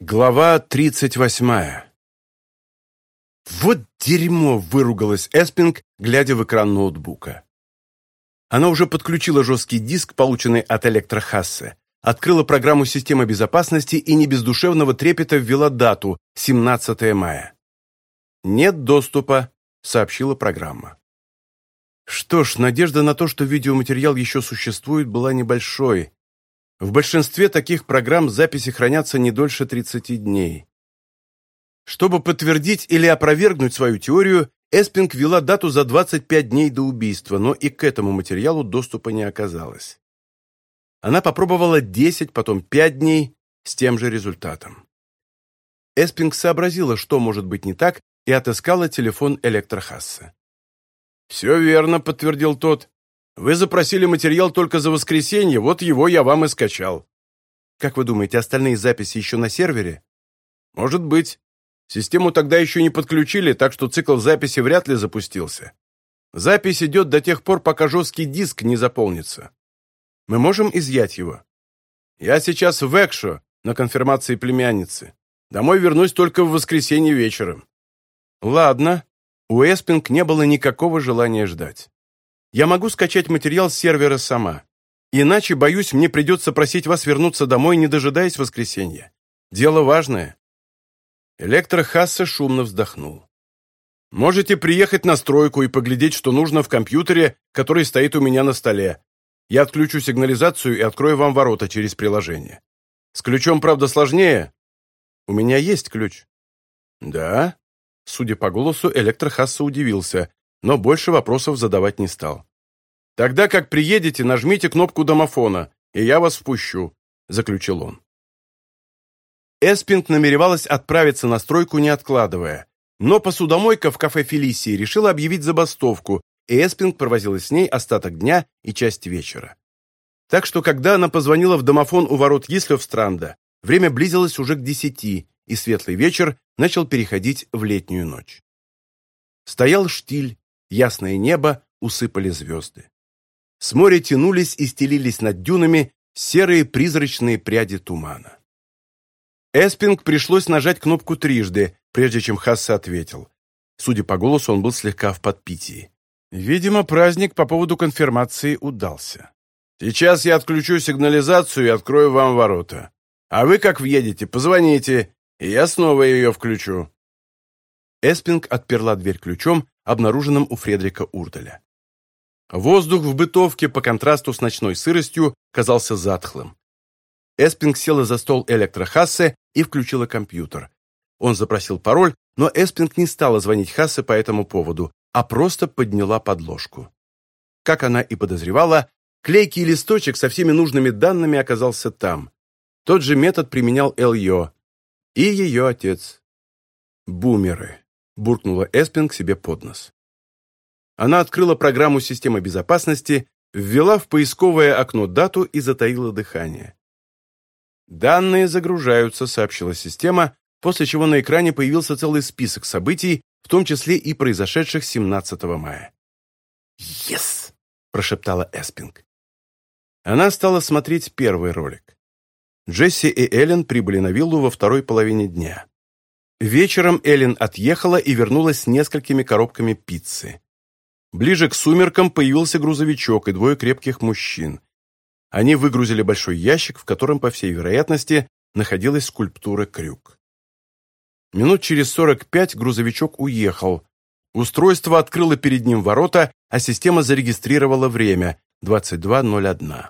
Глава тридцать восьмая. «Вот дерьмо!» – выругалась Эспинг, глядя в экран ноутбука. Она уже подключила жесткий диск, полученный от электрохассы, открыла программу системы безопасности и не без душевного трепета ввела дату – 17 мая. «Нет доступа», – сообщила программа. Что ж, надежда на то, что видеоматериал еще существует, была небольшой. В большинстве таких программ записи хранятся не дольше 30 дней. Чтобы подтвердить или опровергнуть свою теорию, Эспинг ввела дату за 25 дней до убийства, но и к этому материалу доступа не оказалось. Она попробовала 10, потом 5 дней с тем же результатом. Эспинг сообразила, что может быть не так, и отыскала телефон Электро-Хассе. «Все верно», — подтвердил тот. Вы запросили материал только за воскресенье, вот его я вам и скачал. Как вы думаете, остальные записи еще на сервере? Может быть. Систему тогда еще не подключили, так что цикл записи вряд ли запустился. Запись идет до тех пор, пока жесткий диск не заполнится. Мы можем изъять его? Я сейчас в Экшо, на конфирмации племянницы. Домой вернусь только в воскресенье вечером. Ладно. У Эспинг не было никакого желания ждать. Я могу скачать материал с сервера сама. Иначе, боюсь, мне придется просить вас вернуться домой, не дожидаясь воскресенья. Дело важное». Электрохасса шумно вздохнул. «Можете приехать на стройку и поглядеть, что нужно в компьютере, который стоит у меня на столе. Я отключу сигнализацию и открою вам ворота через приложение. С ключом, правда, сложнее. У меня есть ключ». «Да?» Судя по голосу, Электрохасса удивился но больше вопросов задавать не стал. «Тогда как приедете, нажмите кнопку домофона, и я вас впущу», – заключил он. Эспинг намеревалась отправиться на стройку, не откладывая. Но посудомойка в кафе Фелисии решила объявить забастовку, и Эспинг провозилась с ней остаток дня и часть вечера. Так что, когда она позвонила в домофон у ворот Гислёвстранда, время близилось уже к десяти, и светлый вечер начал переходить в летнюю ночь. Стоял штиль, ясное небо усыпали звезды. С моря тянулись и стелились над дюнами серые призрачные пряди тумана. Эспинг пришлось нажать кнопку трижды, прежде чем Хасса ответил. Судя по голосу, он был слегка в подпитии. Видимо, праздник по поводу конфирмации удался. «Сейчас я отключу сигнализацию и открою вам ворота. А вы, как въедете, позвоните, и я снова ее включу». Эспинг отперла дверь ключом, обнаруженным у Фредрика Урделя. Воздух в бытовке по контрасту с ночной сыростью казался затхлым. Эспинг села за стол электрохассе и включила компьютер. Он запросил пароль, но Эспинг не стала звонить Хассе по этому поводу, а просто подняла подложку. Как она и подозревала, клейкий листочек со всеми нужными данными оказался там. Тот же метод применял Эльё и ее отец. Бумеры буркнула Эспинг себе под нос. Она открыла программу системы безопасности, ввела в поисковое окно дату и затаила дыхание. «Данные загружаются», — сообщила система, после чего на экране появился целый список событий, в том числе и произошедших 17 мая. «Ес!» — прошептала Эспинг. Она стала смотреть первый ролик. Джесси и Эллен прибыли на виллу во второй половине дня. Вечером Эллен отъехала и вернулась с несколькими коробками пиццы. Ближе к сумеркам появился грузовичок и двое крепких мужчин. Они выгрузили большой ящик, в котором, по всей вероятности, находилась скульптура крюк. Минут через 45 грузовичок уехал. Устройство открыло перед ним ворота, а система зарегистрировала время – 22.01.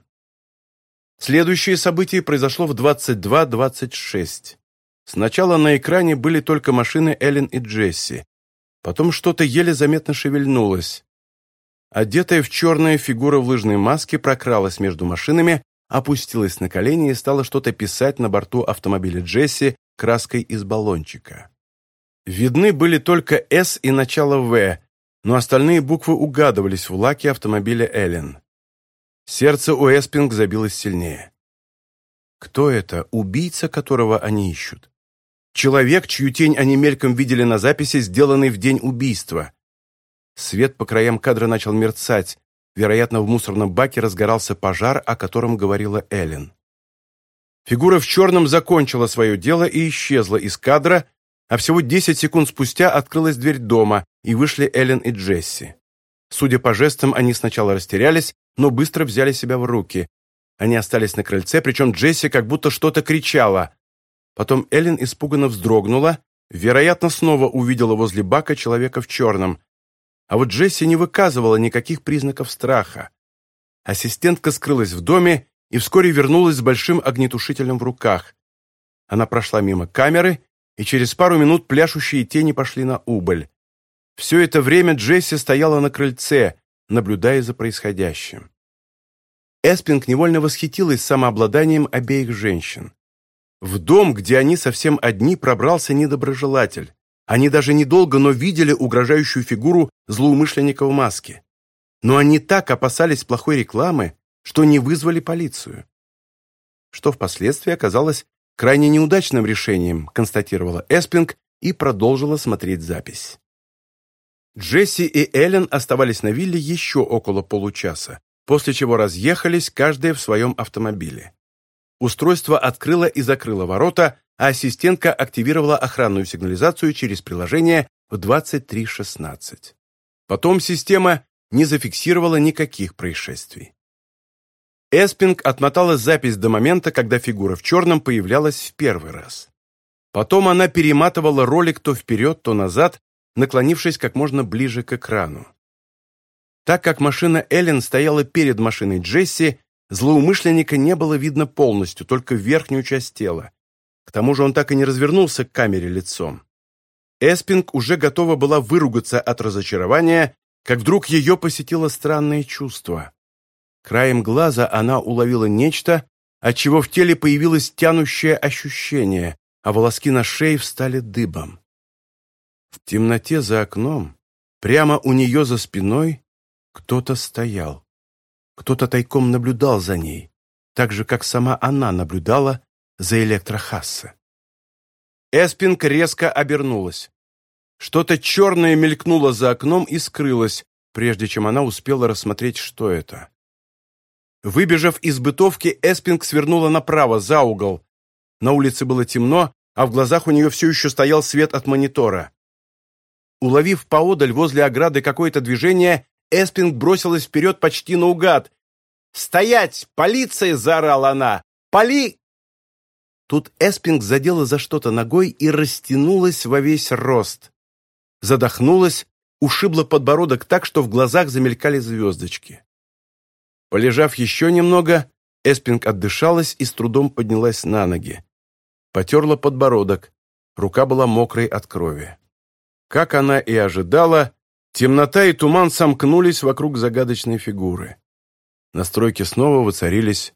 Следующее событие произошло в 22.26. Сначала на экране были только машины Эллен и Джесси. Потом что-то еле заметно шевельнулось. Одетая в черная фигура в лыжной маске прокралась между машинами, опустилась на колени и стала что-то писать на борту автомобиля Джесси краской из баллончика. Видны были только «С» и начало «В», но остальные буквы угадывались в лаке автомобиля Эллен. Сердце у Эспинг забилось сильнее. Кто это, убийца, которого они ищут? Человек, чью тень они мельком видели на записи, сделанной в день убийства. Свет по краям кадра начал мерцать. Вероятно, в мусорном баке разгорался пожар, о котором говорила Эллен. Фигура в черном закончила свое дело и исчезла из кадра, а всего 10 секунд спустя открылась дверь дома, и вышли Эллен и Джесси. Судя по жестам, они сначала растерялись, но быстро взяли себя в руки. Они остались на крыльце, причем Джесси как будто что-то кричала – Потом Эллен испуганно вздрогнула, вероятно, снова увидела возле бака человека в черном. А вот Джесси не выказывала никаких признаков страха. Ассистентка скрылась в доме и вскоре вернулась с большим огнетушителем в руках. Она прошла мимо камеры, и через пару минут пляшущие тени пошли на убыль. Все это время Джесси стояла на крыльце, наблюдая за происходящим. Эспинг невольно восхитилась самообладанием обеих женщин. В дом, где они совсем одни, пробрался недоброжелатель. Они даже недолго, но видели угрожающую фигуру злоумышленника в маске. Но они так опасались плохой рекламы, что не вызвали полицию. Что впоследствии оказалось крайне неудачным решением, констатировала Эспинг и продолжила смотреть запись. Джесси и Эллен оставались на вилле еще около получаса, после чего разъехались, каждая в своем автомобиле устройство открыло и закрыло ворота, а ассистентка активировала охранную сигнализацию через приложение в 23.16. Потом система не зафиксировала никаких происшествий. Эспинг отмотала запись до момента, когда фигура в черном появлялась в первый раз. Потом она перематывала ролик то вперед, то назад, наклонившись как можно ближе к экрану. Так как машина Эллен стояла перед машиной Джесси, Злоумышленника не было видно полностью, только верхнюю часть тела. К тому же он так и не развернулся к камере лицом. Эспинг уже готова была выругаться от разочарования, как вдруг ее посетило странное чувство. Краем глаза она уловила нечто, отчего в теле появилось тянущее ощущение, а волоски на шее встали дыбом. В темноте за окном, прямо у нее за спиной, кто-то стоял. Кто-то тайком наблюдал за ней, так же, как сама она наблюдала за электрохасса. Эспинг резко обернулась. Что-то черное мелькнуло за окном и скрылось, прежде чем она успела рассмотреть, что это. Выбежав из бытовки, Эспинг свернула направо, за угол. На улице было темно, а в глазах у нее все еще стоял свет от монитора. Уловив поодаль возле ограды какое-то движение, Эспинг бросилась вперед почти наугад. «Стоять! Полиция!» — заорала она. «Поли...» Тут Эспинг задела за что-то ногой и растянулась во весь рост. Задохнулась, ушибла подбородок так, что в глазах замелькали звездочки. Полежав еще немного, Эспинг отдышалась и с трудом поднялась на ноги. Потерла подбородок, рука была мокрой от крови. Как она и ожидала, темнота и туман сомкнулись вокруг загадочной фигуры. На стройке снова воцарились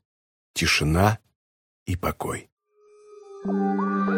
тишина и покой. Thank you.